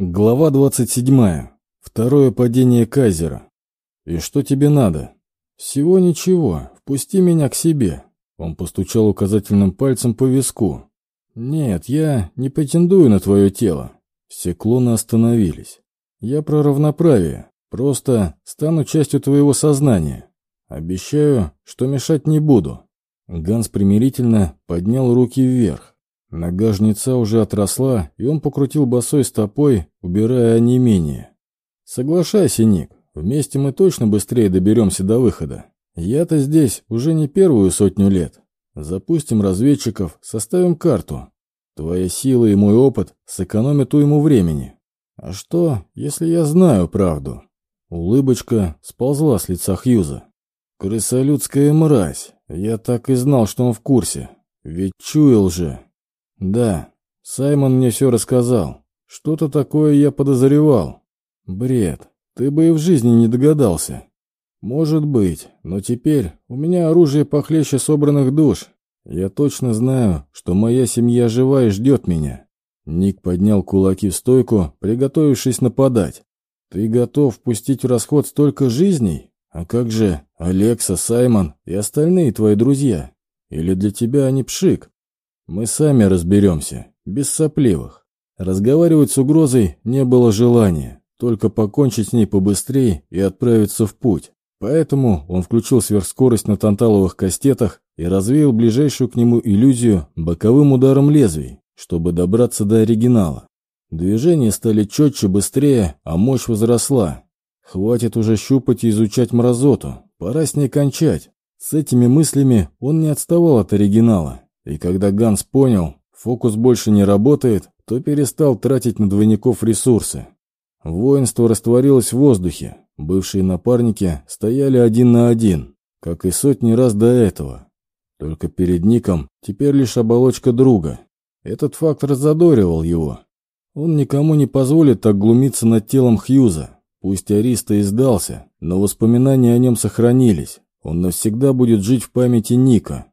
Глава 27. Второе падение Кайзера. «И что тебе надо?» «Всего ничего. Впусти меня к себе». Он постучал указательным пальцем по виску. «Нет, я не претендую на твое тело». Все клоны остановились. «Я про равноправие. Просто стану частью твоего сознания. Обещаю, что мешать не буду». Ганс примирительно поднял руки вверх. Нога жнеца уже отросла, и он покрутил босой стопой, убирая онемение. «Соглашайся, Ник, вместе мы точно быстрее доберемся до выхода. Я-то здесь уже не первую сотню лет. Запустим разведчиков, составим карту. Твоя сила и мой опыт сэкономят уйму времени. А что, если я знаю правду?» Улыбочка сползла с лица Хьюза. «Крысолюдская мразь. Я так и знал, что он в курсе. Ведь чуял же, «Да, Саймон мне все рассказал. Что-то такое я подозревал. Бред. Ты бы и в жизни не догадался. Может быть, но теперь у меня оружие похлеще собранных душ. Я точно знаю, что моя семья жива и ждет меня». Ник поднял кулаки в стойку, приготовившись нападать. «Ты готов пустить в расход столько жизней? А как же Алекса, Саймон и остальные твои друзья? Или для тебя они пшик?» Мы сами разберемся, без сопливых. Разговаривать с угрозой не было желания, только покончить с ней побыстрее и отправиться в путь. Поэтому он включил сверхскорость на танталовых кастетах и развеял ближайшую к нему иллюзию боковым ударом лезвий, чтобы добраться до оригинала. Движения стали четче, быстрее, а мощь возросла. Хватит уже щупать и изучать мразоту, пора с ней кончать. С этими мыслями он не отставал от оригинала и когда Ганс понял, фокус больше не работает, то перестал тратить на двойников ресурсы. Воинство растворилось в воздухе, бывшие напарники стояли один на один, как и сотни раз до этого. Только перед Ником теперь лишь оболочка друга. Этот факт разодоривал его. Он никому не позволит так глумиться над телом Хьюза. Пусть Ариста и сдался, но воспоминания о нем сохранились. Он навсегда будет жить в памяти Ника,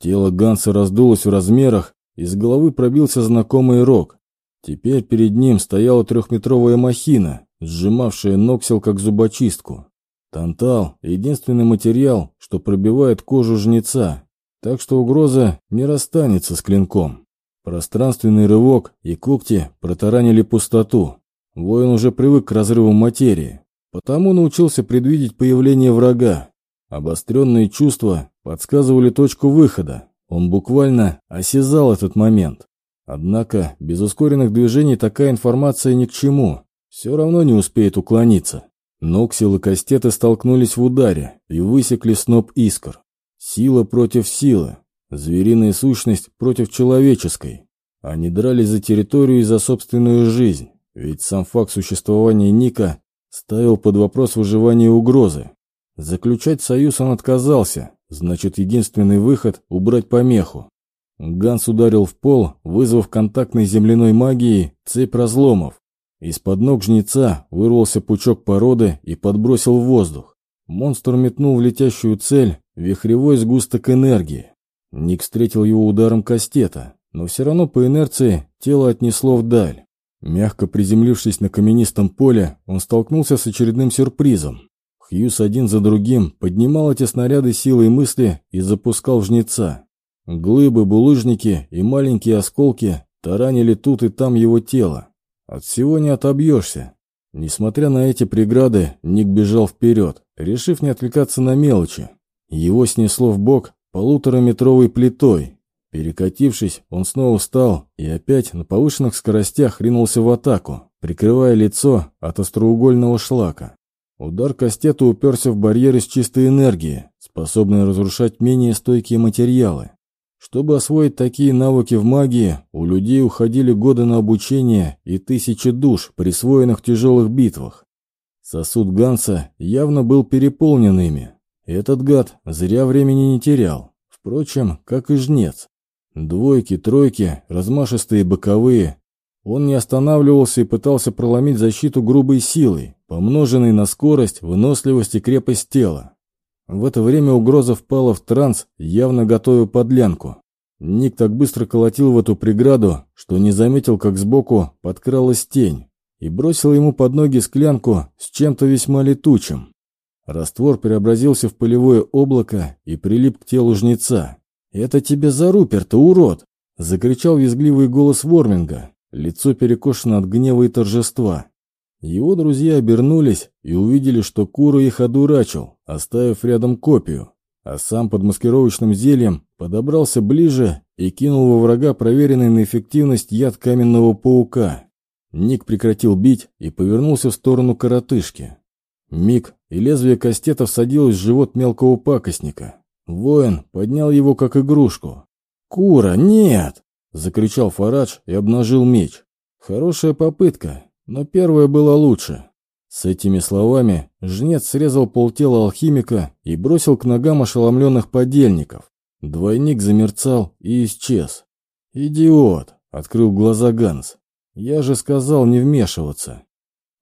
Тело Ганса раздулось в размерах, из головы пробился знакомый рог. Теперь перед ним стояла трехметровая махина, сжимавшая ноксел как зубочистку. Тантал — единственный материал, что пробивает кожу жнеца, так что угроза не расстанется с клинком. Пространственный рывок и когти протаранили пустоту. Воин уже привык к разрывам материи, потому научился предвидеть появление врага. Обостренные чувства подсказывали точку выхода. Он буквально осязал этот момент. Однако без ускоренных движений такая информация ни к чему. Все равно не успеет уклониться. Ноксил и Кастеты столкнулись в ударе и высекли сноп искр. Сила против силы. Звериная сущность против человеческой. Они дрались за территорию и за собственную жизнь. Ведь сам факт существования Ника ставил под вопрос выживание угрозы. Заключать союз он отказался, значит, единственный выход — убрать помеху. Ганс ударил в пол, вызвав контактной земляной магией цепь разломов. Из-под ног жнеца вырвался пучок породы и подбросил в воздух. Монстр метнул в летящую цель вихревой сгусток энергии. Ник встретил его ударом кастета, но все равно по инерции тело отнесло вдаль. Мягко приземлившись на каменистом поле, он столкнулся с очередным сюрпризом. Хьюз один за другим поднимал эти снаряды силой мысли и запускал жнеца. Глыбы, булыжники и маленькие осколки таранили тут и там его тело. От всего не отобьешься. Несмотря на эти преграды, Ник бежал вперед, решив не отвлекаться на мелочи. Его снесло в бок полутораметровой плитой. Перекатившись, он снова встал и опять на повышенных скоростях ринулся в атаку, прикрывая лицо от остроугольного шлака. Удар кастета уперся в барьер из чистой энергии, способный разрушать менее стойкие материалы. Чтобы освоить такие навыки в магии, у людей уходили годы на обучение и тысячи душ, присвоенных в тяжелых битвах. Сосуд Ганса явно был переполнен ими. Этот гад зря времени не терял. Впрочем, как и жнец. Двойки, тройки, размашистые боковые, он не останавливался и пытался проломить защиту грубой силой, помноженной на скорость, выносливость и крепость тела. В это время угроза впала в транс, явно готовя подлянку. Ник так быстро колотил в эту преграду, что не заметил, как сбоку подкралась тень. и бросил ему под ноги склянку с чем-то весьма летучим. Раствор преобразился в пылевое облако и прилип к телу жнеца. «Это тебе за Руперта, урод!» — закричал визгливый голос Ворминга. Лицо перекошено от гнева и торжества. Его друзья обернулись и увидели, что Кура их одурачил, оставив рядом копию, а сам под маскировочным зельем подобрался ближе и кинул во врага проверенный на эффективность яд каменного паука. Ник прекратил бить и повернулся в сторону коротышки. Миг, и лезвие кастета всадилось в живот мелкого пакостника. Воин поднял его как игрушку. «Кура, нет!» — закричал Фарадж и обнажил меч. Хорошая попытка, но первая была лучше. С этими словами жнец срезал полтела алхимика и бросил к ногам ошеломленных подельников. Двойник замерцал и исчез. «Идиот!» — открыл глаза Ганс. «Я же сказал не вмешиваться».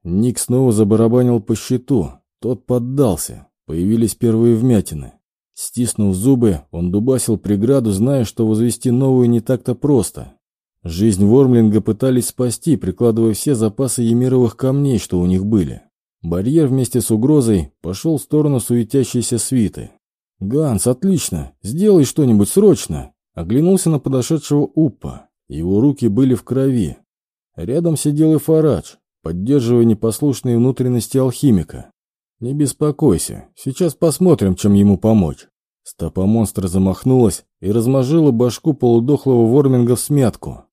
Ник снова забарабанил по щиту. Тот поддался. Появились первые вмятины. Стиснув зубы, он дубасил преграду, зная, что возвести новую не так-то просто. Жизнь Вормлинга пытались спасти, прикладывая все запасы емировых камней, что у них были. Барьер вместе с угрозой пошел в сторону суетящейся свиты. «Ганс, отлично! Сделай что-нибудь срочно!» Оглянулся на подошедшего Уппа. Его руки были в крови. Рядом сидел и Фарадж, поддерживая непослушные внутренности алхимика. «Не беспокойся, сейчас посмотрим, чем ему помочь». Стопа монстра замахнулась и размажила башку полудохлого ворминга в смятку.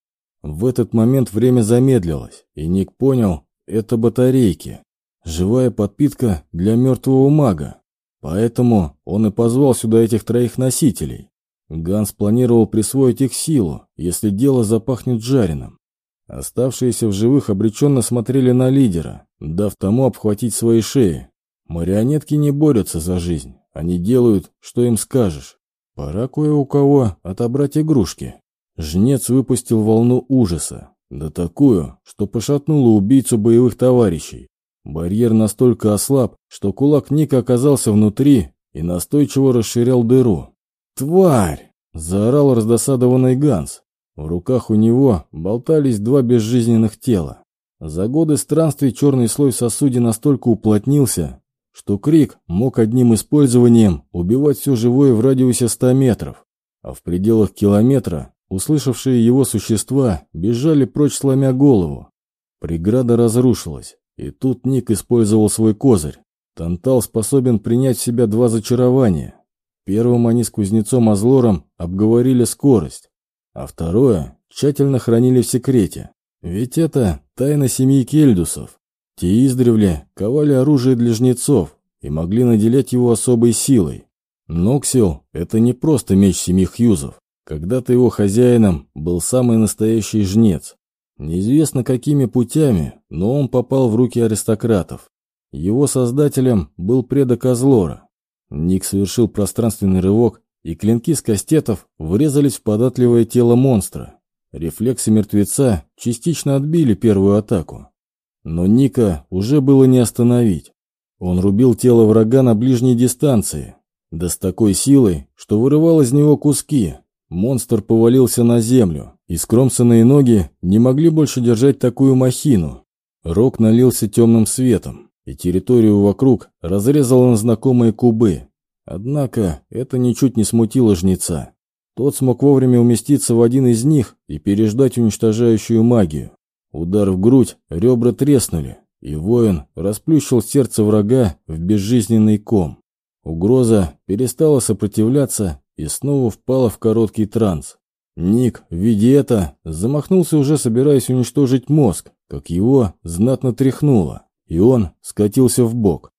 В этот момент время замедлилось, и Ник понял, это батарейки. Живая подпитка для мертвого мага. Поэтому он и позвал сюда этих троих носителей. Ганс планировал присвоить их силу, если дело запахнет жареным. Оставшиеся в живых обреченно смотрели на лидера, дав тому обхватить свои шеи. Марионетки не борются за жизнь, они делают, что им скажешь. Пора кое у кого отобрать игрушки. Жнец выпустил волну ужаса, да такую, что пошатнула убийцу боевых товарищей. Барьер настолько ослаб, что кулак Ника оказался внутри и настойчиво расширял дыру. «Тварь!» – заорал раздосадованный Ганс. В руках у него болтались два безжизненных тела. За годы странствий черный слой в сосуде настолько уплотнился, что крик мог одним использованием убивать все живое в радиусе 100 метров, а в пределах километра услышавшие его существа бежали прочь сломя голову. Преграда разрушилась, и тут Ник использовал свой козырь. Тантал способен принять в себя два зачарования. Первым они с кузнецом Азлором обговорили скорость, а второе тщательно хранили в секрете. Ведь это тайна семьи Кельдусов. Те издревле ковали оружие для жнецов и могли наделять его особой силой. Ноксил – это не просто меч семи Хьюзов. Когда-то его хозяином был самый настоящий жнец. Неизвестно какими путями, но он попал в руки аристократов. Его создателем был предок Азлора. Ник совершил пространственный рывок, и клинки с кастетов врезались в податливое тело монстра. Рефлексы мертвеца частично отбили первую атаку. Но Ника уже было не остановить. Он рубил тело врага на ближней дистанции, да с такой силой, что вырывал из него куски. Монстр повалился на землю, и скромсанные ноги не могли больше держать такую махину. Рог налился темным светом, и территорию вокруг разрезало на знакомые кубы. Однако это ничуть не смутило жнеца. Тот смог вовремя уместиться в один из них и переждать уничтожающую магию. Удар в грудь, ребра треснули, и воин расплющил сердце врага в безжизненный ком. Угроза перестала сопротивляться и снова впала в короткий транс. Ник, видя это, замахнулся уже собираясь уничтожить мозг, как его знатно тряхнуло, и он скатился в бок.